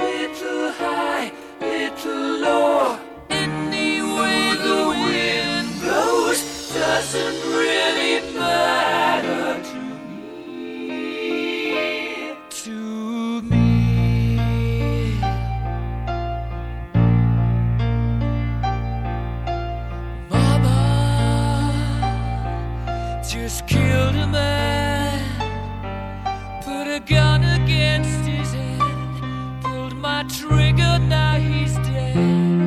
Little high, little low. The wind blows doesn't really matter to me. To me. Mama just killed a man, put a gun trigger, now he's dead.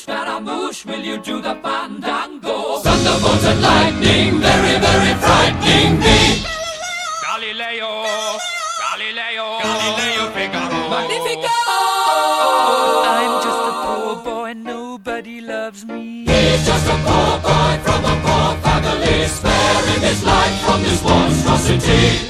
Scaramouche, Scaramouche, will you do the fandango? Thunderbolts and lightning, very, very frightening me. Galileo, Galileo, Galileo Figaro. Magnifico! I'm just a poor boy, nobody loves me. He's just a poor boy from a poor family, sparing his life from this monstrosity.